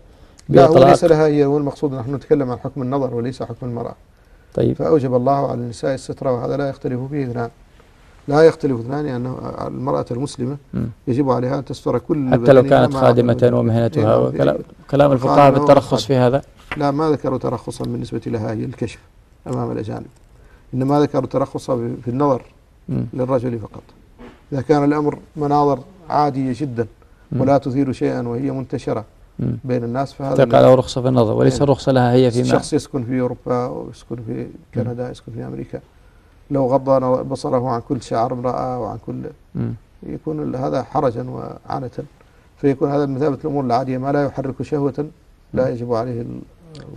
لا وليس ليس لها هي هو المقصود نحن نتكلم عن حكم النظر وليس حكم المرأة. طيب. فأوجب الله على النساء الستر وهذا لا يختلف فيه اثنان. لا يختلف اثنان أن المرأة المسلمة يجب عليها أن تستر كل حتى لو كانت خادمة ومهنتها إيه، نعم. وكلام الفقهاء بالترخص في هذا؟ لا ما ذكروا ترخصا بالنسبة لها هي الكشف. أمام الأجانب. إنما ذكروا ترخص في النظر للرجل فقط. إذا كان الأمر مناظر عادية جدا ولا تثير شيئا وهي منتشرة بين الناس فهذا تقع له رخصة في النظر وليس رخصة الرخصة لها هي فيما شخص يسكن في أوروبا أو يسكن في كندا يسكن في أمريكا. لو غض بصره عن كل شعر امرأة وعن كل يكون هذا حرجا وعانة. فيكون هذا بمثابة الأمور العادية ما لا يحرك شهوة لا يجب عليه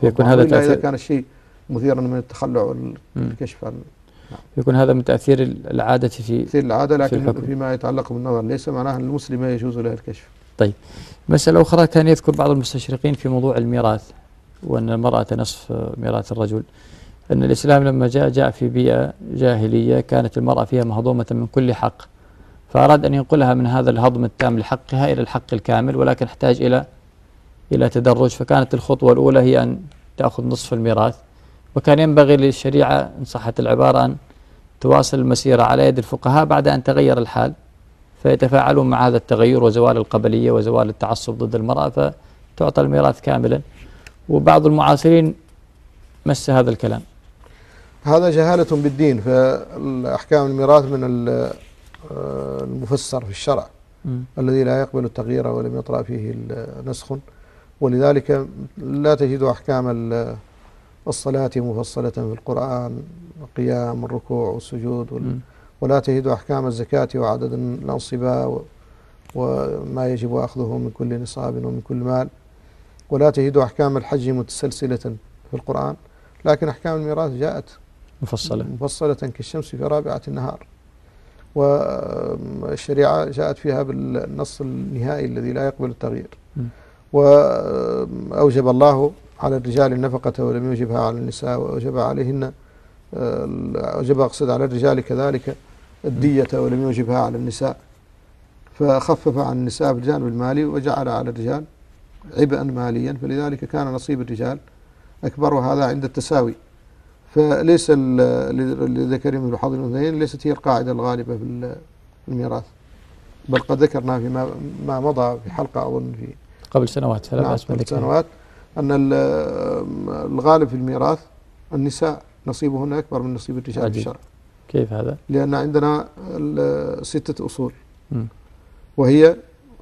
يكون هذا إلا إذا كان الشيء مثيرا من التخلع والكشف عن نعم. يكون هذا من تأثير العادة في تأثير العادة لكن في فيما يتعلق بالنظر ليس معناه أن المسلمة يجوز له الكشف. طيب. مسألة أخرى كان يذكر بعض المستشرقين في موضوع الميراث وأن المرأة نصف ميراث الرجل أن الإسلام لما جاء جاء في بيئة جاهلية كانت المرأة فيها مهضومة من كل حق فأراد أن ينقلها من هذا الهضم التام لحقها إلى الحق الكامل ولكن احتاج إلى إلى تدرج فكانت الخطوة الأولى هي أن تأخذ نصف الميراث. وكان ينبغي للشريعة إن صحت العبارة أن تواصل المسيرة على يد الفقهاء بعد أن تغير الحال فيتفاعلون مع هذا التغير وزوال القبلية وزوال التعصب ضد المرأة فتعطى الميراث كاملا. وبعض المعاصرين مس هذا الكلام. هذا جهالة بالدين فأحكام الميراث من المفسر في الشرع م. الذي لا يقبل التغيير ولم يطرأ فيه نسخ. ولذلك لا تجد أحكام والصلاة مفصلة في القرآن القيام والركوع والسجود وال... ولا تجد أحكام الزكاة وعدد الأنصباء و... وما يجب أخذه من كل نصاب ومن كل مال. ولا تجد أحكام الحج متسلسلة في القرآن. لكن أحكام الميراث جاءت مفصلة. مفصلة كالشمس في رابعة النهار. والشريعة جاءت فيها بالنص النهائي الذي لا يقبل التغيير. وأوجب الله على الرجال النفقة ولم يجبها على النساء وجب عليهن آه، وجب أقصد على الرجال كذلك الدية ولم يجبها على النساء. فخفف عن النساء بالجانب المالي وجعل على الرجال عبئا ماليا فلذلك كان نصيب الرجال أكبر وهذا عند التساوي. فليس لذكر من حظ الأنثيين ليست هي القاعدة الغالبة في الميراث. بل قد ذكرنا فيما ما مضى في حلقة أظن في قبل سنوات ثلاث نعم سنوات. أن الغالب في الميراث النساء نصيبهن أكبر من نصيب الرجال في الشرع كيف هذا؟ لأن عندنا ستة أصول. م. وهي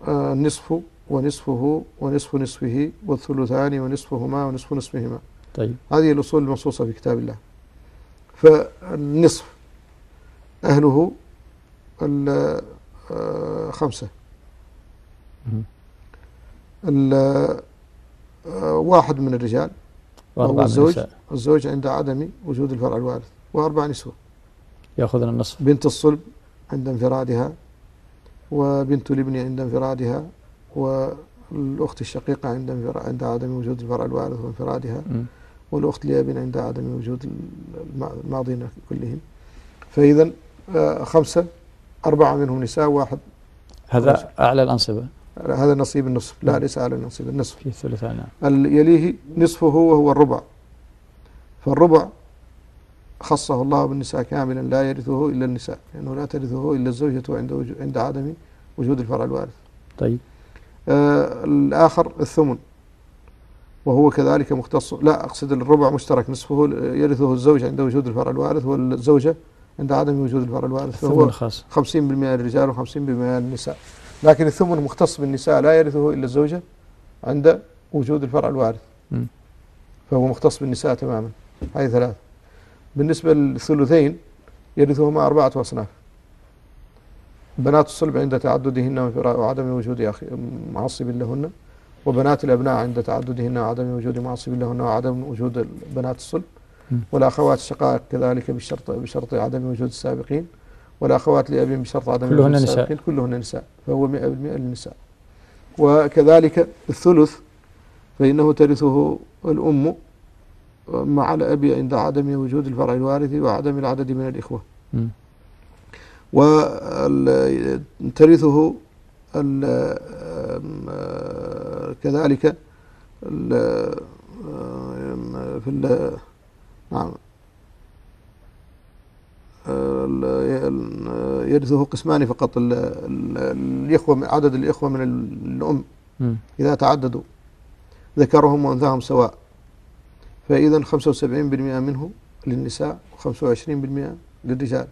آه، النصف ونصفه ونصف نصفه والثلثان ونصفهما ونصف نصفهما. طيب. هذه الأصول المنصوصة في كتاب الله. فالنصف أهله آه، خمسة. آه، واحد من الرجال. وهو الزوج. الزوج عند عدم وجود الفرع الوارث. وأربع نسوة. يأخذنا النصف. بنت الصلب عند انفرادها وبنت الابن عند انفرادها والأخت الشقيقة عند عند عدم وجود الفرع الوارث وانفرادها والأخت لأب عند عدم وجود الماضين كلهم. فإذا آه، خمسة أربعة منهم نساء واحد هذا أعلى الأنصبة. هذا نصيب النصف. لا ليس على نصيب النصف. في الثلث نعم يليه نصفه وهو الربع. فالربع خصه الله بالنساء كاملا لا يرثه إلا النساء لأنه لا ترثه إلا الزوجة عند عند عدم وجود الفرع الوارث. طيب. آه الآخر الثمن وهو كذلك مختص. لا أقصد الربع مشترك نصفه يرثه الزوج عند وجود الفرع الوارث والزوجة عند عدم وجود الفرع الوارث الثمن الخاص. 50% للرجال و50% للنساء. لكن الثمن المختص بالنساء لا يرثه إلا الزوجة عند وجود الفرع الوارث. فهو مختص بالنساء تماما. هذه ثلاث بالنسبة للثلثين يرثهما أربعة أصناف. بنات الصلب عند تعددهن وعدم وجود معصب لهن وبنات الأبناء عند تعددهن وعدم وجود معصب لهن وعدم وجود بنات الصلب. والأخوات الشقائق كذلك بشرط, بشرط عدم وجود السابقين. والأخوات لأبيهم بشرط عدم كلهن نساء. كلهن نساء. فهو 100% للنساء. وكذلك الثلث فإنه ترثه الأم آه، مع الأب عند عدم وجود الفرع الوارث وعدم العدد من الإخوة. وترثه آه، كذلك آه، في ال نعم. يرثه قسمان فقط. الإخوة عدد الإخوة من الأم إذا تعددوا ذكرهم وأنثاهم سواء. فإذا 75% منه للنساء و25% للرجال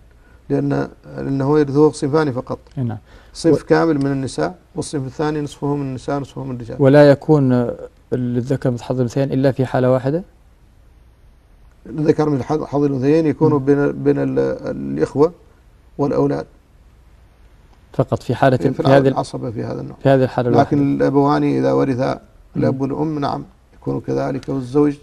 لأن لأنه يرثه صنفان فقط. نعم. صنف كامل من النساء والصنف الثاني نصفه من النساء نصفه من الرجال. ولا يكون الذكر متحضر حظ إلا في حالة واحدة؟ ذكر من حظ الأنثيين يكون بين بين الإخوة والأولاد. فقط في حالة في, في هذه العصبة في هذا النوع. في هذه الحالة لكن الأبوان إذا ورث الأب والأم نعم يكون كذلك والزوج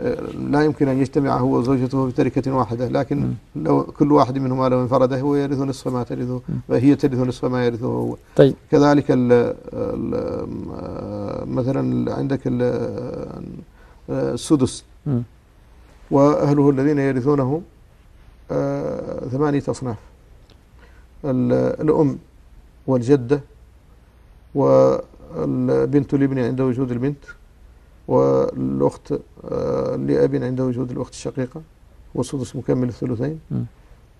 آه، لا يمكن أن يجتمع هو وزوجته في تركة واحدة. لكن لو كل واحد منهما لو انفرد هو يرث نصف ما ترثه. وهي ترث نصف ما يرثه هو. طيب. كذلك الـ الـ آه، مثلا عندك آه، السدس. وأهله الذين يرثونه آه، ثمانية أصناف. الأم والجدة والبنت لابن عند وجود البنت والأخت آه، لأب عند وجود الأخت الشقيقة والسدس مكمل الثلثين.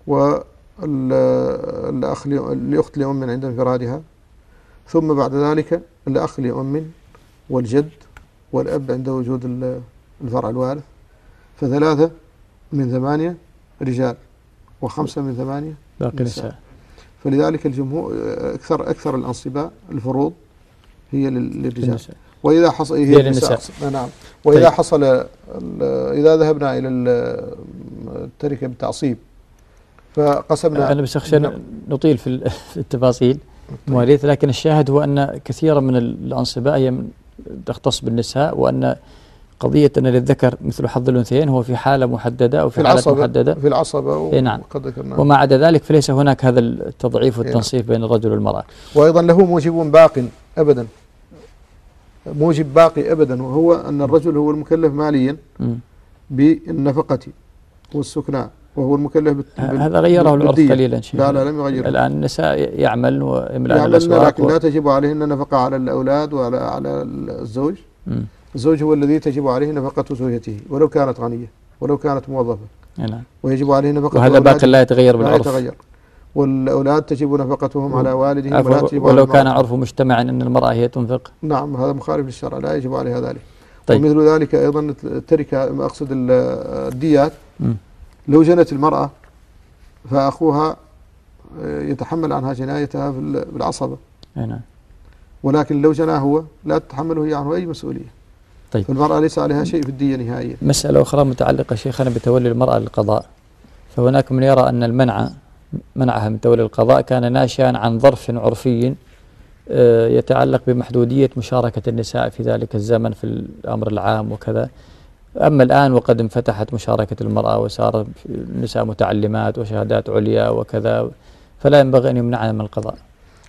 والأخ لأخت لأم عند انفرادها. ثم بعد ذلك الأخ لأم والجد والأب عند وجود الفرع الوارث. فثلاثة من ثمانية رجال وخمسة من ثمانية باقي نساء. فلذلك الجمهور أكثر أكثر الأنصباء الفروض هي للرجال. وإذا حصل هي, للنساء نعم. وإذا طيب. حصل إذا ذهبنا إلى التركة بالتعصيب فقسمنا. أنا بس أخشى نعم. نطيل في التفاصيل. طيب. مواريث لكن الشاهد هو أن كثيرا من الأنصباء هي تختص بالنساء وأن قضية أن للذكر مثل حظ الأنثيين هو في حالة محددة أو في, في حالة محددة. في العصبة و... إيه، نعم. وما عدا ذلك فليس هناك هذا التضعيف إيه، نعم. والتنصيف بين الرجل والمرأة. وأيضا له موجب باق أبدا. موجب باقي أبدا وهو أن الرجل هو المكلف ماليا بالنفقة والسكنى وهو المكلف بال... هذا غيره العرف قليلا شيء لا لا لم يغيره. الآن النساء يعمل ويملأ الأسواق لكن و... لا تجب عليهن نفقة على الأولاد وعلى على الزوج. مم. الزوج هو الذي تجب عليه نفقة زوجته ولو كانت غنية ولو كانت موظفة. نعم. ويجب عليه نفقة وهذا باقي لا يتغير بالعرف. لا يتغير. والأولاد تجب نفقتهم على والدهم ولا تجب ولو كان عرف مجتمعا أن المرأة هي تنفق. نعم هذا مخالف للشرع لا يجب عليها ذلك. طيب. ومثل ذلك أيضا التركة أقصد الديات. لو جنت المرأة فأخوها آه، يتحمل عنها جنايتها بالعصبة. نعم. ولكن لو جناه هو لا تتحمله هي عنه أي مسؤولية. طيب. والمرأة ليس عليها شيء في الدية نهائيا. مسألة أخرى متعلقة شيخنا بتولي المرأة للقضاء. فهناك من يرى أن المنع منعها من تولي القضاء كان ناشئا عن ظرف عرفي آه، يتعلق بمحدودية مشاركة النساء في ذلك الزمن في الأمر العام وكذا. أما الآن وقد انفتحت مشاركة المرأة وصار النساء متعلمات وشهادات عليا وكذا فلا ينبغي أن يمنعها من القضاء.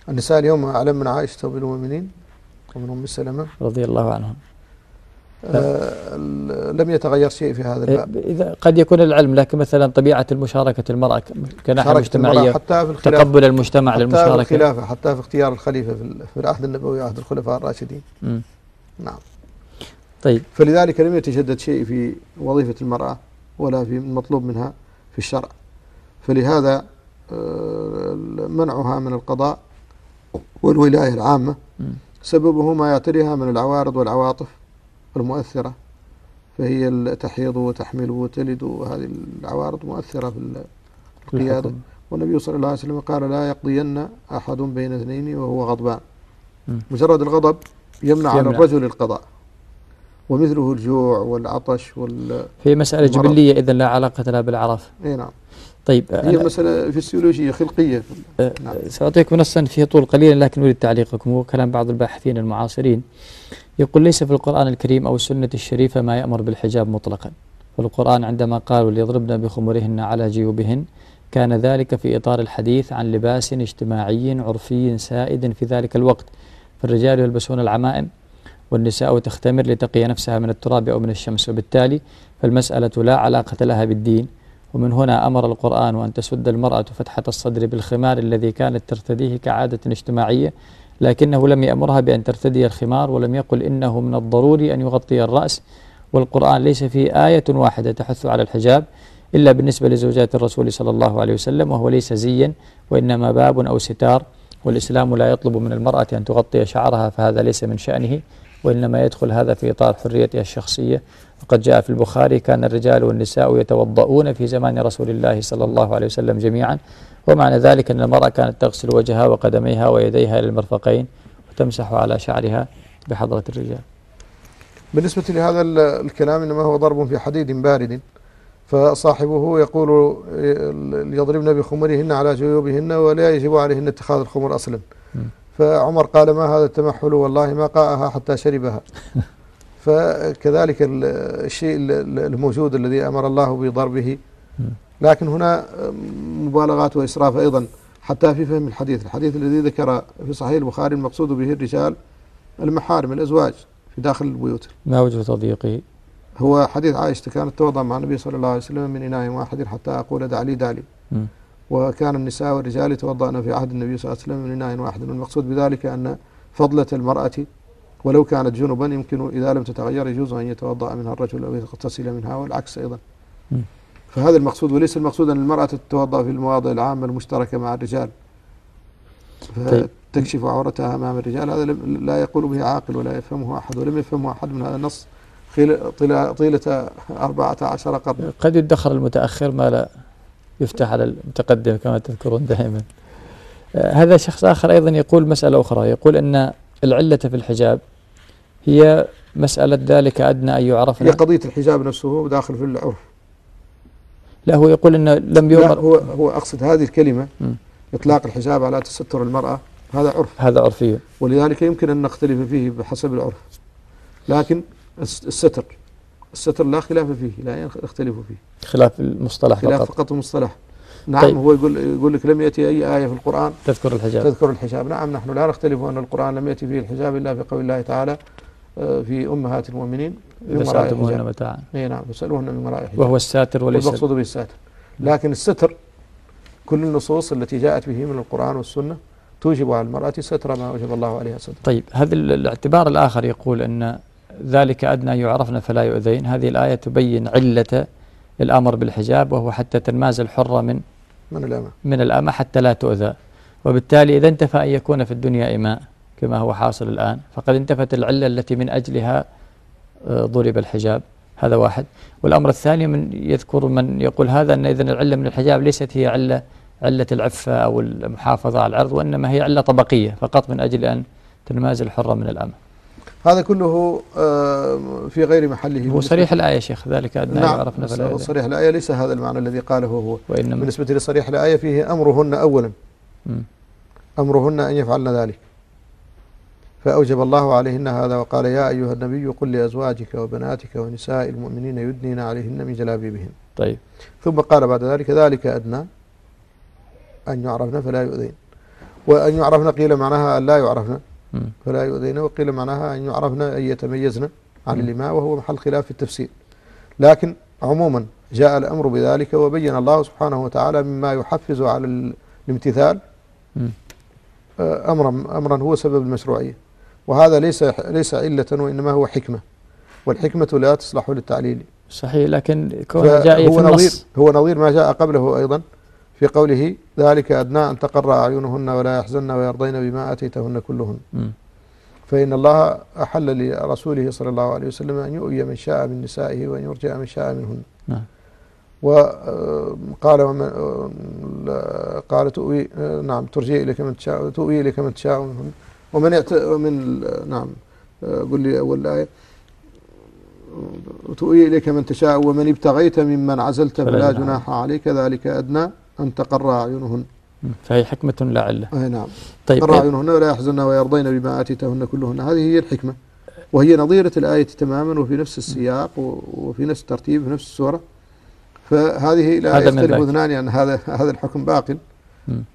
النساء اليوم أعلم من عائشة وبالمؤمنين ومن أم سلمة. رضي الله عنهم. آه، لم يتغير شيء في هذا الباب. إذا قد يكون العلم لكن مثلا طبيعة المشاركة المرأة كناحية مجتمعية حتى في تقبل المجتمع حتى للمشاركة. في الخلافة حتى في اختيار الخليفة في العهد النبوي وعهد الخلفاء الراشدين. نعم. طيب. فلذلك لم يتجدد شيء في وظيفة المرأة ولا في المطلوب منها في الشرع. فلهذا آه، منعها من القضاء والولاية العامة. سببه ما يعتريها من العوارض والعواطف. المؤثرة فهي تحيض وتحمل وتلد وهذه العوارض مؤثرة في القيادة. والنبي صلى الله عليه وسلم قال لا يقضين أحد بين اثنين وهو غضبان. مجرد الغضب يمنع على الرجل القضاء. ومثله الجوع والعطش وال في مسألة جبلية إذا لا علاقة لها بالعرف أي نعم. طيب هي مسألة فسيولوجية خلقية. أه نعم. سأعطيكم نصا فيه طول قليلا لكن أريد تعليقكم وكلام بعض الباحثين المعاصرين. يقول ليس في القرآن الكريم أو السنة الشريفة ما يأمر بالحجاب مطلقا. فالقرآن عندما قالوا ليضربن بخمرهن على جيوبهن كان ذلك في إطار الحديث عن لباس اجتماعي عرفي سائد في ذلك الوقت. فالرجال يلبسون العمائم والنساء تختمر لتقي نفسها من التراب أو من الشمس وبالتالي فالمسألة لا علاقة لها بالدين. ومن هنا أمر القرآن أن تسد المرأة فتحة الصدر بالخمار الذي كانت ترتديه كعادة اجتماعية لكنه لم يأمرها بأن ترتدي الخمار ولم يقل إنه من الضروري أن يغطي الرأس. والقرآن ليس فيه آية واحدة تحث على الحجاب إلا بالنسبة لزوجات الرسول صلى الله عليه وسلم وهو ليس زيا وإنما باب أو ستار والإسلام لا يطلب من المرأة أن تغطي شعرها فهذا ليس من شأنه وإنما يدخل هذا في إطار حريتها الشخصية. وقد جاء في البخاري كان الرجال والنساء يتوضؤون في زمان رسول الله صلى الله عليه وسلم جميعا ومعنى ذلك أن المرأة كانت تغسل وجهها وقدميها ويديها إلى المرفقين وتمسح على شعرها بحضرة الرجال. بالنسبة لهذا الكلام إنما هو ضرب في حديد بارد فصاحبه يقول يضربن بخمرهن على جيوبهن ولا يجب عليهن اتخاذ الخمر أصلا. فعمر قال ما هذا التمحل؟ والله ما قاءها حتى شربها. فكذلك الشيء الموجود الذي أمر الله بضربه. لكن هنا مبالغات وإسراف أيضا حتى في فهم الحديث. الحديث الذي ذكر في صحيح البخاري المقصود به الرجال المحارم الأزواج في داخل البيوت. ما وجه تضييقه؟ هو حديث عائشة كانت توضع مع النبي صلى الله عليه وسلم من إناء واحد حتى أقول دعلي دعلي م. وكان النساء والرجال يتوضأن في عهد النبي صلى الله عليه وسلم من إناء واحد. والمقصود بذلك أن فضلة المرأة ولو كانت جنبا يمكن إذا لم تتغير يجوز أن يتوضأ منها الرجل أو يغتسل منها والعكس أيضا. فهذا المقصود وليس المقصود أن المرأة تتوضأ في المواضع العامة المشتركة مع الرجال. طيب. فتكشف عورتها أمام الرجال هذا لا يقول به عاقل ولا يفهمه أحد ولم يفهمه أحد من هذا النص طيلة أربعة عشر قرن. قد يدخر المتأخر ما لا يفتح على المتقدم كما تذكرون دائما. آه، هذا شخص آخر أيضا يقول مسألة أخرى يقول أن العلة في الحجاب هي مسألة ذلك أدنى أن يعرف هي قضية الحجاب نفسه داخل في العرف لا هو يقول أنه لم يمر هو, هو أقصد هذه الكلمة م. إطلاق الحجاب على تستر المرأة هذا عرف. هذا عرفي إيه. ولذلك يمكن أن نختلف فيه بحسب العرف. لكن الستر الستر لا خلاف فيه لا يختلف فيه. خلاف المصطلح خلاف فقط, فقط المصطلح. طيب. نعم طيب. هو يقول يقول لك لم يأتي أي آية في القرآن. تذكر الحجاب. تذكر الحجاب. نعم نحن لا نختلف أن القرآن لم يأتي فيه الحجاب إلا في قول الله تعالى آه، في أمهات المؤمنين بسألتموهن متاعا. اي نعم بسألوهن من وراء حجاب وهو الساتر وليس المقصود به الساتر لكن الستر كل النصوص التي جاءت به من القرآن والسنة توجب على المرأة ستر ما وجب الله عليها ستر طيب هذا الاعتبار الآخر يقول أن ذلك أدنى يعرفن فلا يؤذين. هذه الآية تبين علة الأمر بالحجاب وهو حتى تنماز الحرة من من الأمة. من الأمة حتى لا تؤذى. وبالتالي إذا انتفى أن يكون في الدنيا إماء. كما هو حاصل الآن. فقد انتفت العلة التي من أجلها آه، ضرب الحجاب. هذا واحد. والأمر الثاني من يذكر من يقول هذا أن إذن العلة من الحجاب ليست هي علة علة العفة أو المحافظة على العرض وإنما هي علة طبقية فقط من أجل أن تنماز الحرة من الأمة. هذا كله آه، في غير محله. هو صريح الآية شيخ ذلك أدنى نعم عرفنا فلا صريح الآية ليس هذا المعنى الذي قاله هو. وإنما بالنسبة لصريح الآية فيه أمرهن أولا. أمرهن أن يفعلن ذلك. فأوجب الله عليهن هذا وقال يا أيها النبي قل لأزواجك وبناتك ونساء المؤمنين يدنين عليهن من جلابيبهن. طيب. ثم قال بعد ذلك ذلك أدنى أن يعرفن فلا يؤذين. وأن يعرفن قيل معناها أن لا يعرفن. فلا يؤذين وقيل معناها أن يعرفن أن يتميزن عن الإماء وهو محل خلاف في التفسير. لكن عموما جاء الأمر بذلك وبين الله سبحانه وتعالى مما يحفز على الامتثال. آه، أمرا أمرا هو سبب المشروعية. وهذا ليس ليس علة وإنما هو حكمة والحكمة لا تصلح للتعليل. صحيح لكن كون جاء في نظير هو نظير ما جاء قبله أيضا في قوله ذلك أدنى أن تقر أعينهن ولا يحزن ويرضين بما آتيتهن كلهن. فإن الله أحل لرسوله صلى الله عليه وسلم أن يؤوي من شاء من نسائه وأن يرجع من شاء منهن. نعم. وقال آه، ومن آه، قال تؤوي آه، نعم ترجع إليك من تشاء تؤوي إليك من تشاء منهن. ومن يأت ومن نعم. آه، قل لي أول الآية تؤوي إليك من تشاء ومن ابتغيت ممن عزلت فلا جناح. عليك. ذلك أدنى أن تقر أعينهن. فهي حكمة لا أي نعم. طيب تقر أعينهن ولا يحزن ويرضين بما آتيتهن كلهن. هذه هي الحكمة. وهي نظيرة الآية تماما وفي نفس السياق وفي نفس الترتيب في نفس السورة. فهذه لا يختلف اذنان يعني هذا هذا الحكم باق.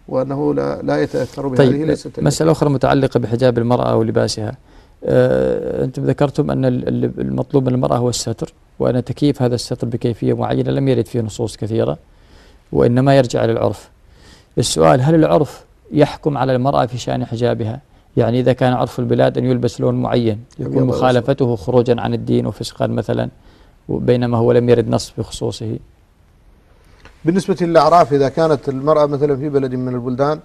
وأنه لا, لا يتأثر بهذه طيب ليست مسألة أخرى متعلقة بحجاب المرأة ولباسها. أه أنتم ذكرتم أن المطلوب من المرأة هو الستر وأن تكييف هذا الستر بكيفية معينة لم يرد فيه نصوص كثيرة وإنما يرجع إلى العرف السؤال هل العرف يحكم على المرأة في شأن حجابها؟ يعني إذا كان عرف البلاد أن يلبس لون معين يكون مخالفته خروجا عن الدين وفسقا مثلا بينما هو لم يرد نص بخصوصه. بالنسبة للأعراف إذا كانت المرأة مثلا في بلد من البلدان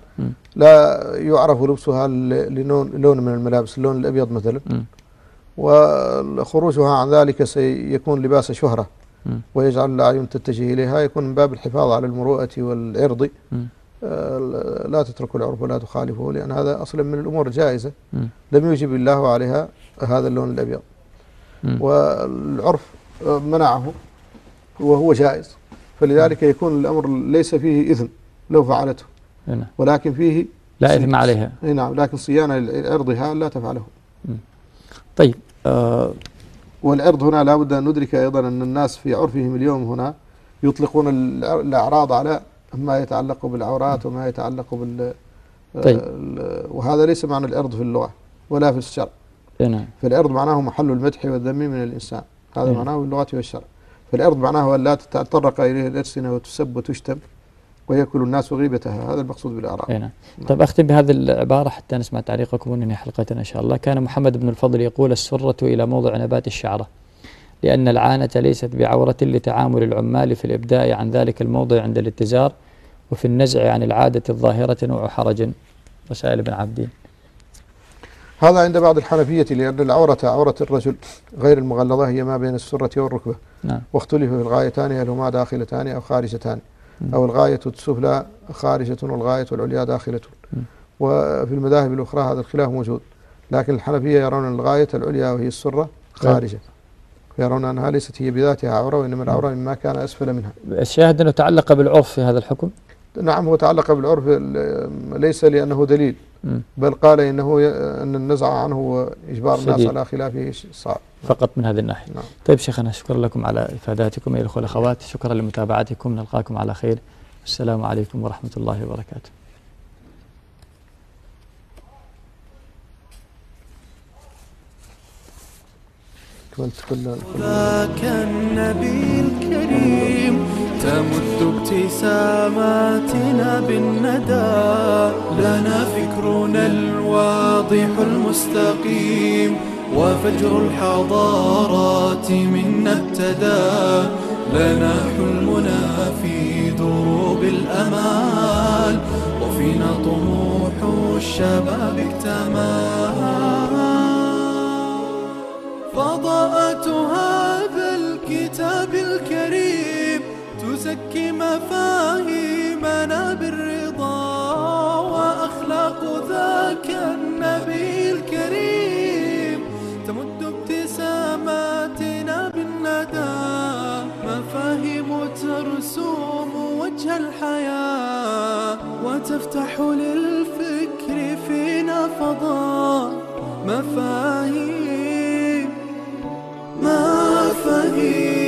لا يعرف لبسها للون من الملابس اللون الأبيض مثلا. وخروجها عن ذلك سيكون لباس شهرة. ويجعل الأعين تتجه إليها يكون من باب الحفاظ على المروءة والعرض. آه، لا تترك العرف ولا تخالفه لأن هذا أصلا من الأمور الجائزة. لم يجب الله عليها هذا اللون الأبيض. والعرف آه، منعه وهو جائز. فلذلك يكون الأمر ليس فيه إثم لو فعلته. نعم. ولكن فيه لا إثم عليها. نعم لكن صيانة لعرضها لا تفعله. طيب آه، والعرض هنا لابد أن ندرك أيضا أن الناس في عرفهم اليوم هنا يطلقون الأعراض على ما يتعلق بالعورات وما يتعلق بال آه، طيب. وهذا ليس معنى العرض في اللغة ولا في الشرع. نعم. فالعرض معناه محل المدح والذم من الإنسان. هذا نعم. معناه باللغة والشرع. فالأرض معناه أن لا تتطرق إليه الألسنة وتسب وتشتم ويأكل الناس غيبتها. هذا المقصود بالآراء نعم. طيب أختم بهذه العبارة حتى نسمع تعليقكم وننهي حلقتنا إن شاء الله. كان محمد بن الفضل يقول السرة إلى موضع نبات الشعرة لأن العانة ليست بعورة لتعامل العمال في الإبداء عن ذلك الموضع عند الاتزار وفي النزع عن العادة الظاهرة نوع حرج. وسائل بن عبدين هذا عند بعض الحنفية لأن العورة عورة الرجل غير المغلظة هي ما بين السرة والركبة. نعم. واختلف في الغايتان هل هما داخلتان أو خارجتان. م. أو الغاية السفلى خارجة والغاية العليا داخلة. وفي المذاهب الأخرى هذا الخلاف موجود. لكن الحنفية يرون الغاية العليا وهي السرة خارجة. يرون أنها ليست هي بذاتها عورة وإنما العورة مما كان أسفل منها. الشاهد أنه تعلق بالعرف في هذا الحكم؟ نعم هو تعلق بالعرف ليس لأنه دليل بل قال إنه أن النزع عنه وإجبار الناس على خلافه صعب فقط من هذه الناحية. نعم. طيب شيخنا شكرا لكم على إفاداتكم أيها الأخوة الأخوات. شكرا لمتابعتكم. نلقاكم على خير. السلام عليكم ورحمة الله وبركاته. كنت كان النبي الكريم. تمد ابتساماتنا بالندى لنا فكرنا الواضح المستقيم وفجر الحضارات منا ابتدى لنا حلمنا في دروب الأمال وفينا طموح الشباب اكتمال فضاءتها الكتاب الكريم تزكي مفاهيمنا بالرضا وأخلاق ذاك النبي الكريم. تمد ابتساماتنا بالندى مفاهيم ترسوم وجه الحياة. وتفتح للفكر فينا فضاء مفاهيم مفاهيم.